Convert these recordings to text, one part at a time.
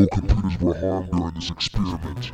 No computers were harmed during this experiment.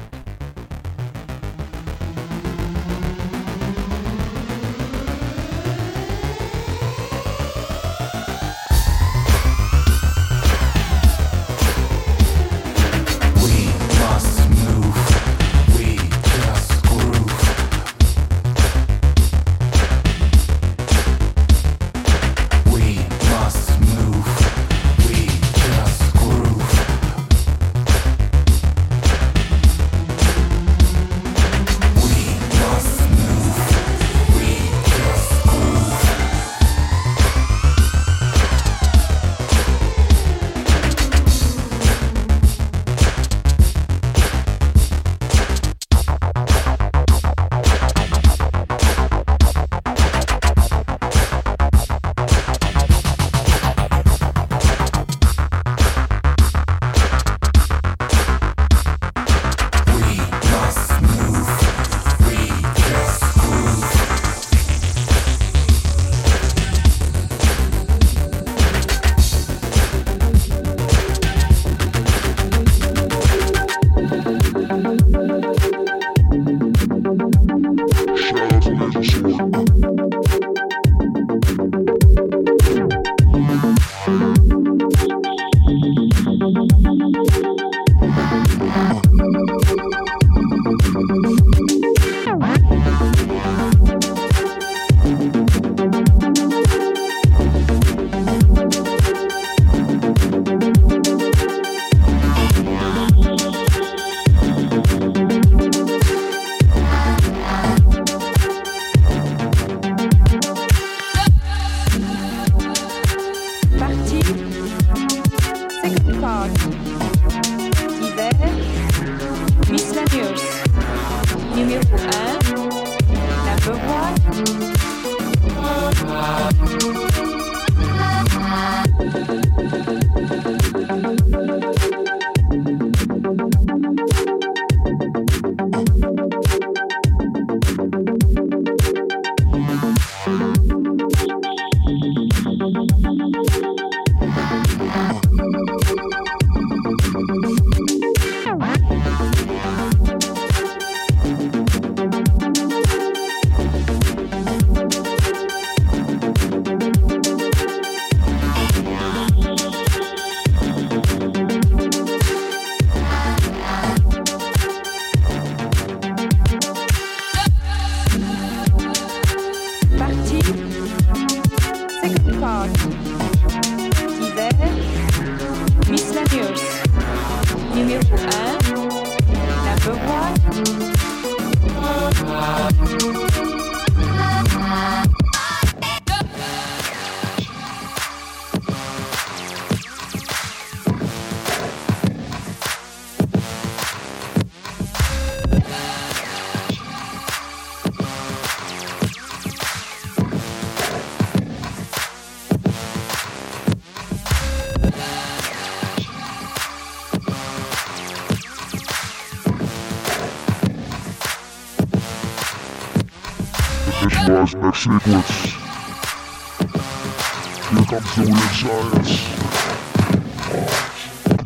Soul Science.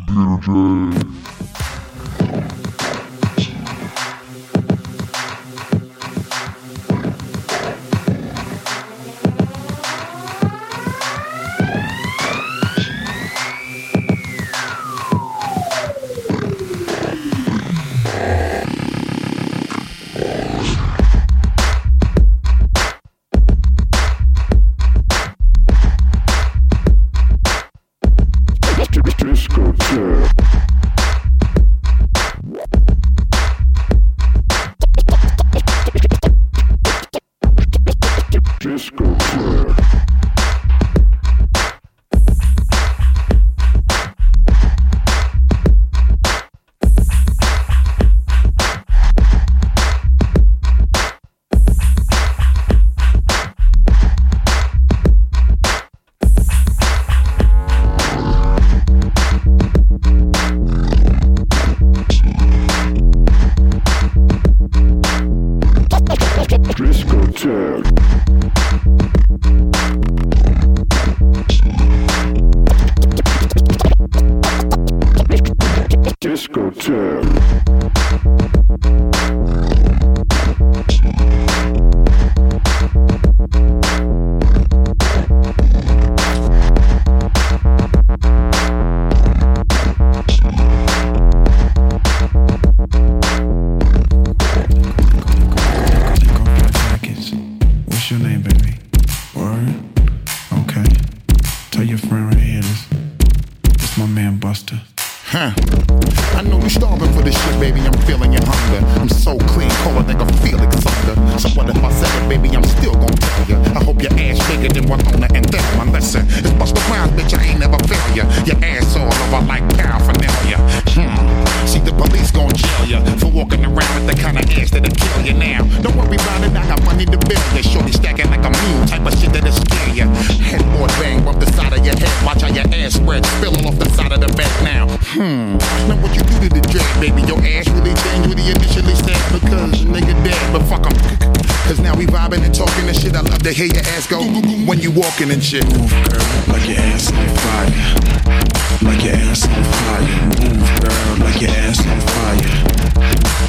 DJ. bigger than walk on the to hear your ass go when you walking and shit. Move, girl, like your ass on fire. Like your ass on fire. Move, girl, like your ass on fire.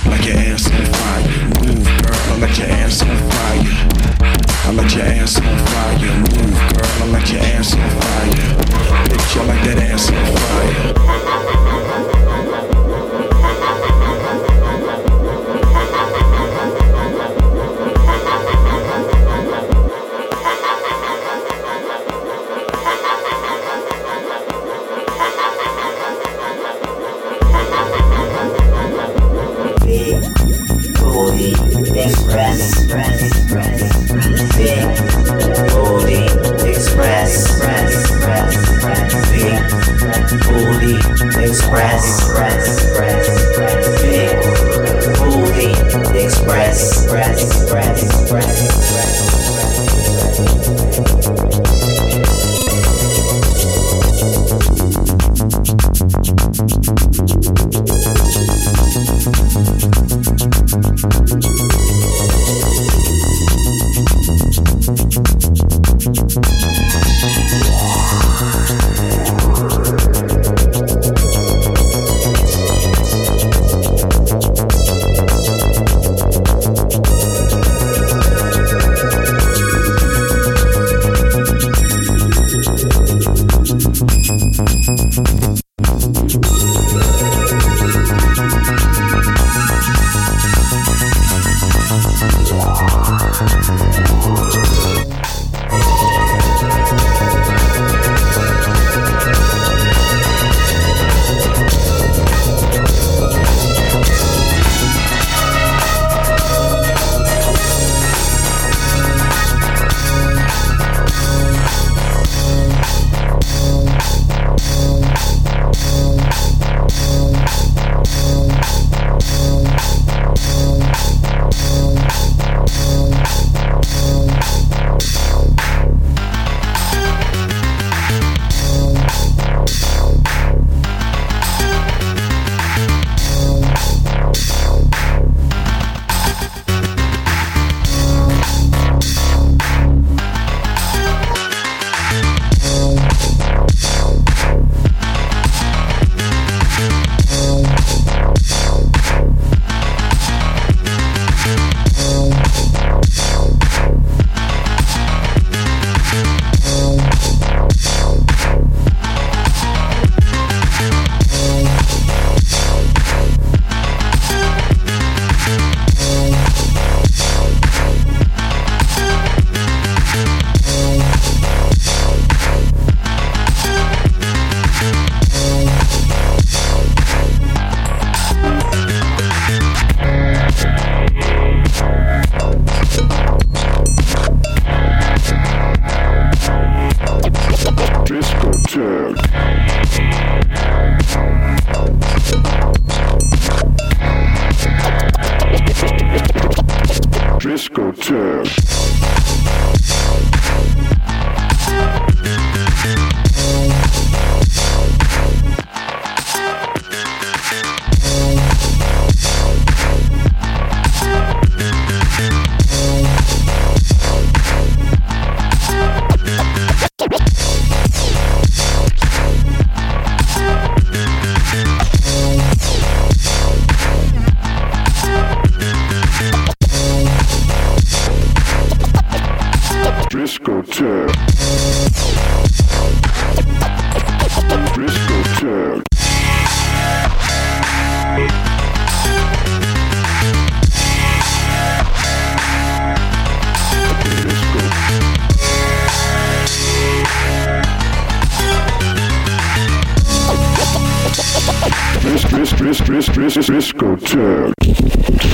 Like your ass on fire. Move, girl, I like your ass on fire. I like your ass on fire. Move, girl, I like your ass on fire. Bitch, I like that ass on fire. Discotheque. Savage.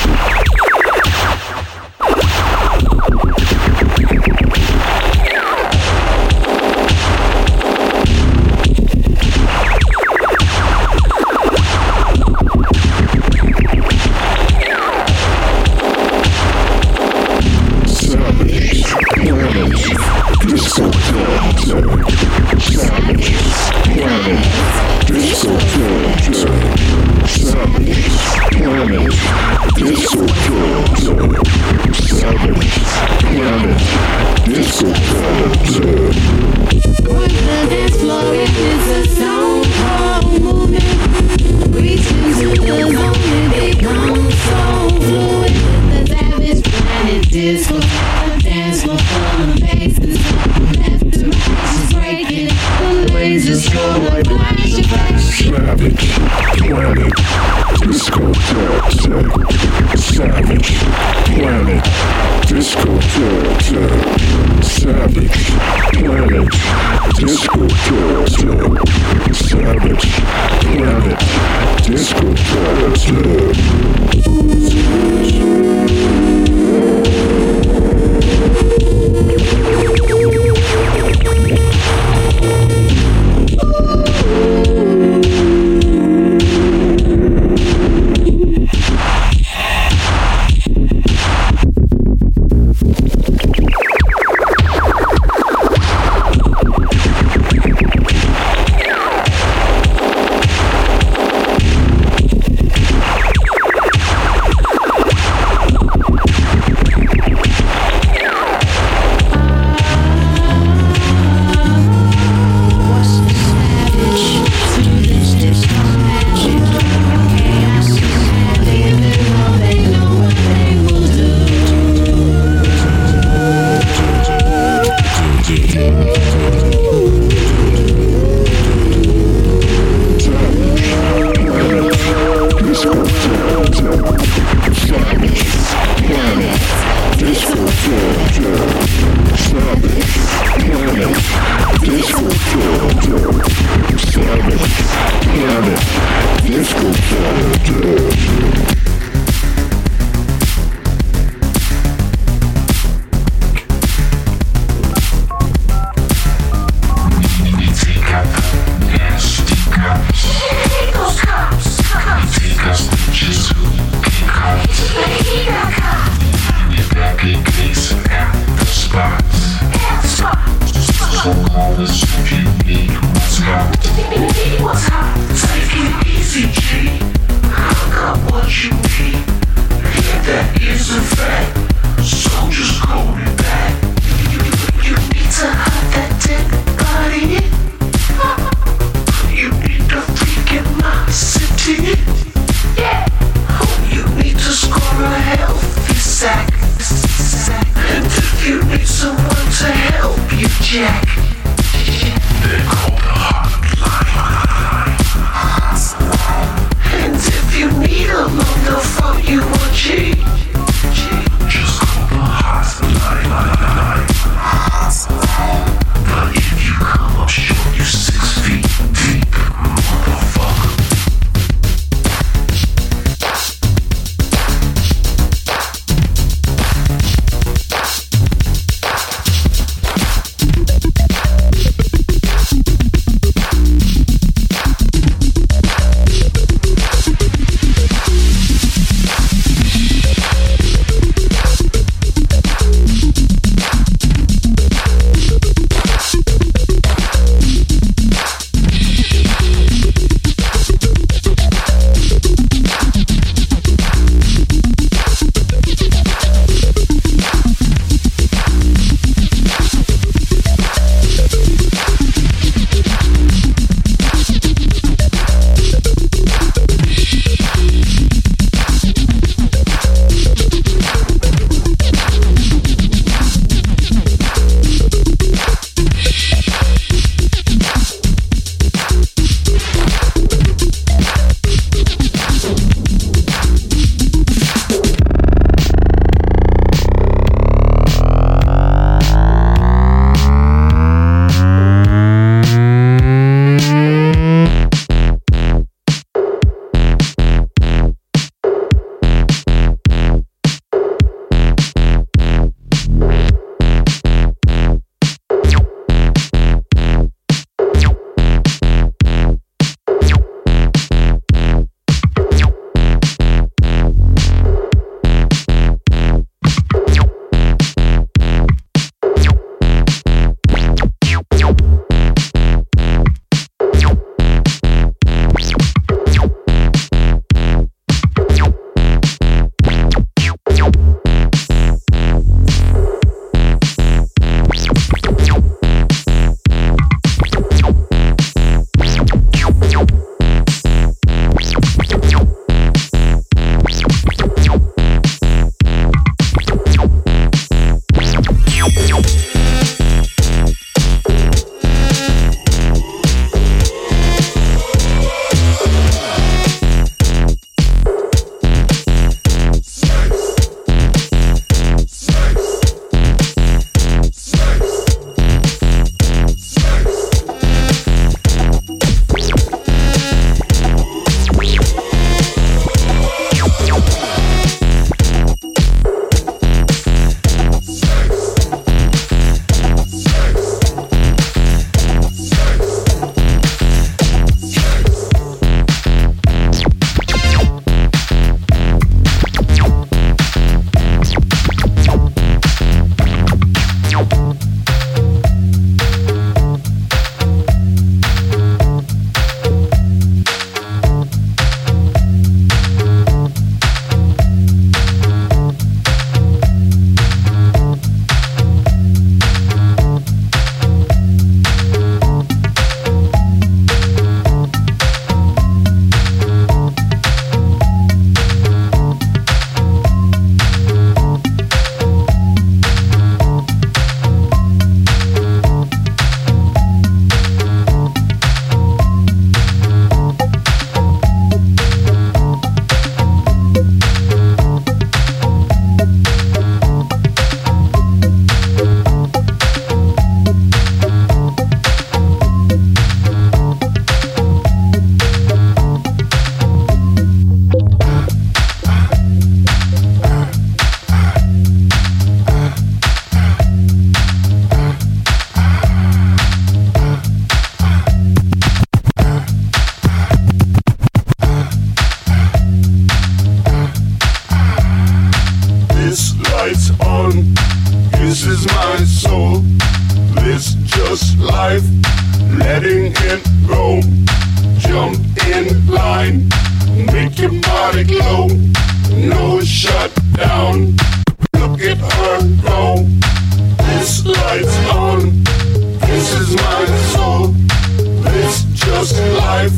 Just life,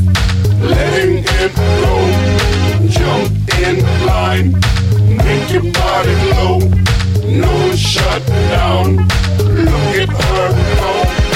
letting it go. Jump in line, make your body glow. No shutdown, look at her go.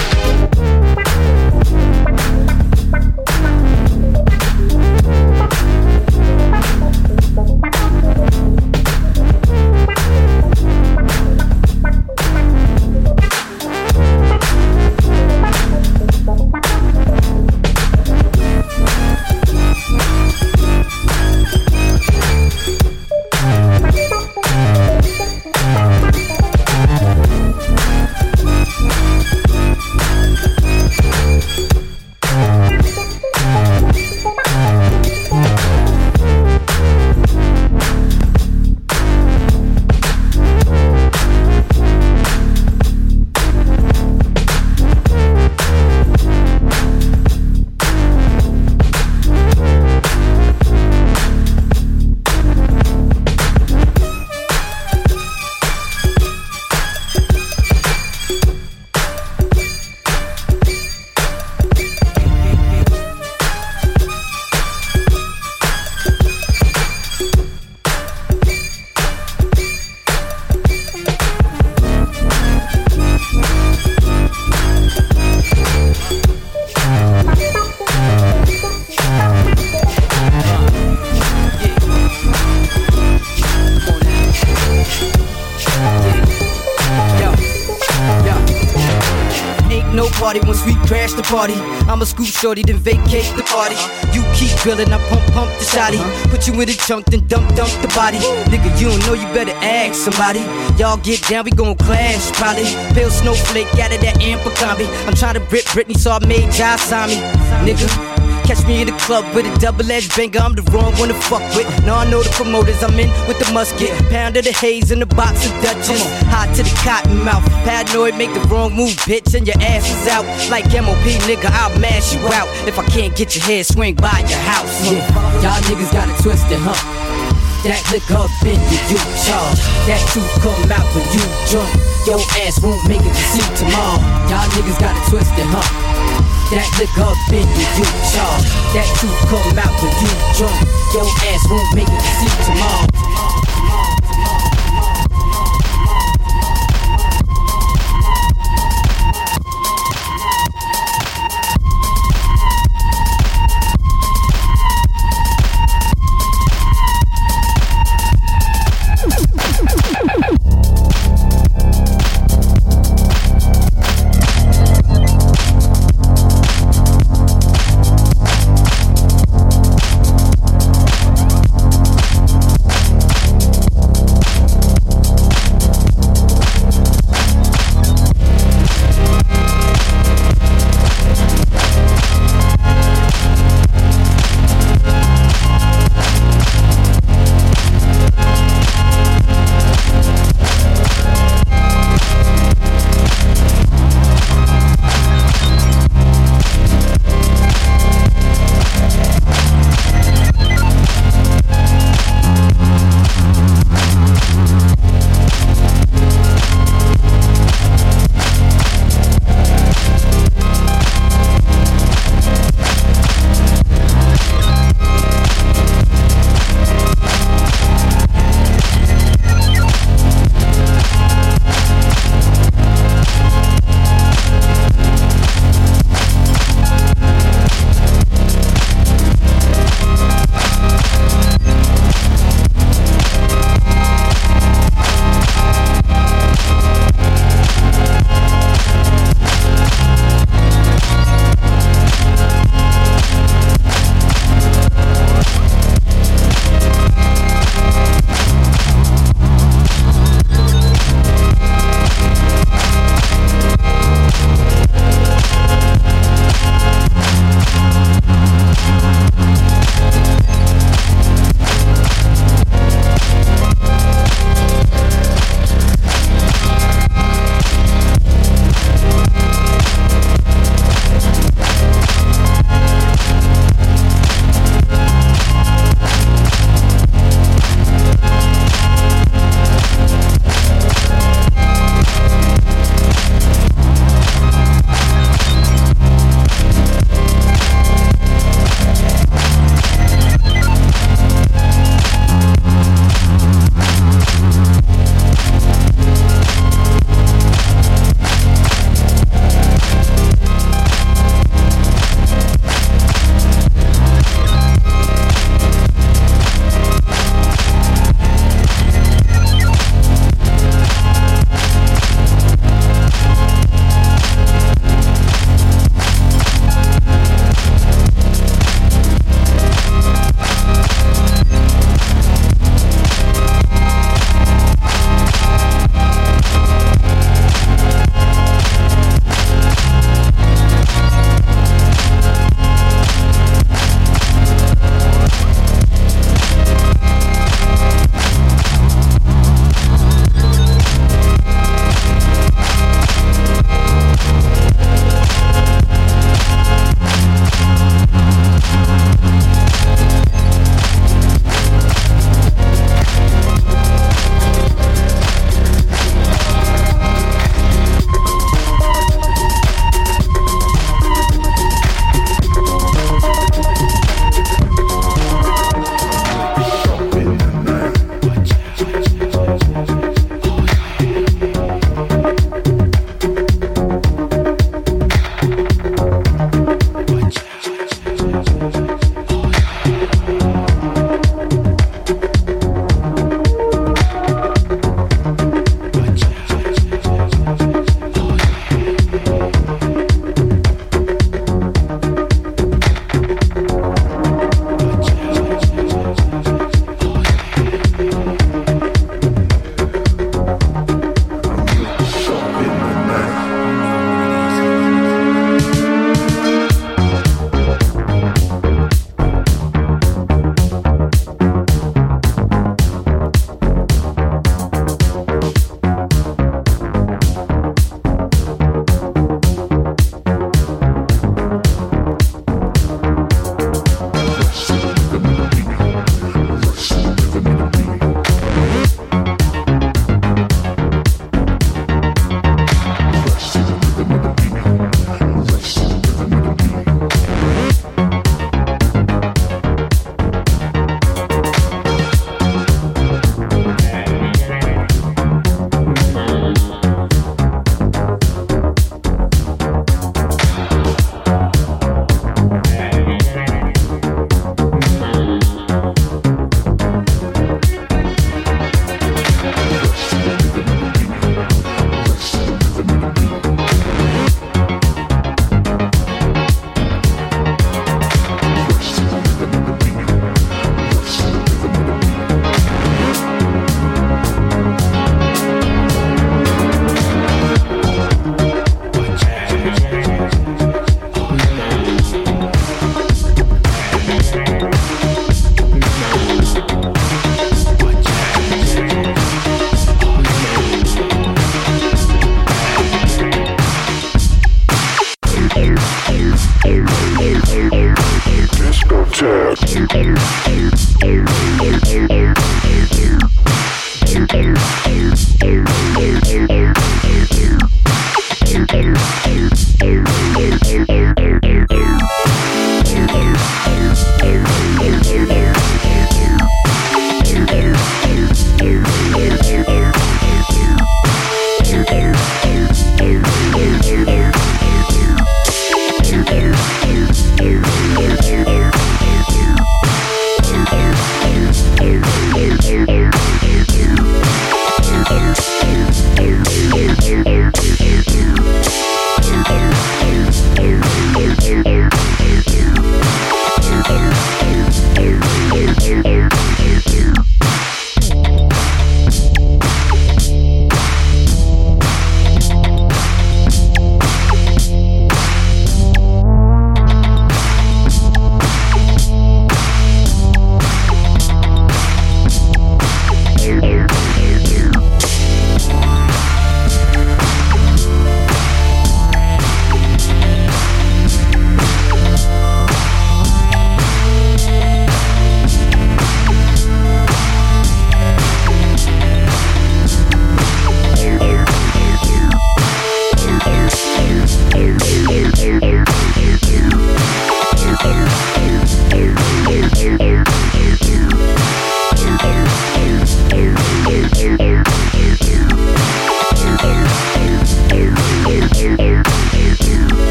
Shorty, then vacate the party. You keep grilling, I pump pump the shotty. Put you in the trunk, then dump dump the body. Nigga, you don't know you better ask somebody. Y'all get down, we gon' clash probably. Pale snowflake out of that amper combi. I'm trying to rip Britney, so I made Josh sign me. Nigga. Catch me in the club with a double-edged banger, I'm the wrong one to fuck with. Now I know the promoters, I'm in with the musket. Pound of the haze in the box of Dutchess. Hot to the cotton mouth. Paranoid, make the wrong move, bitch, and your ass is out. Like MOP, nigga, I'll mash you out. If I can't get your head, swing by your house. Yeah. Y'all niggas got it twisted, huh? That liquor up in you, you charge. That truth come out when you drunk. Your ass won't make it to see tomorrow. Y'all niggas got it twisted, huh? That liquor up in you, you charge. That truth come out when you drunk. Your ass won't make it to see tomorrow.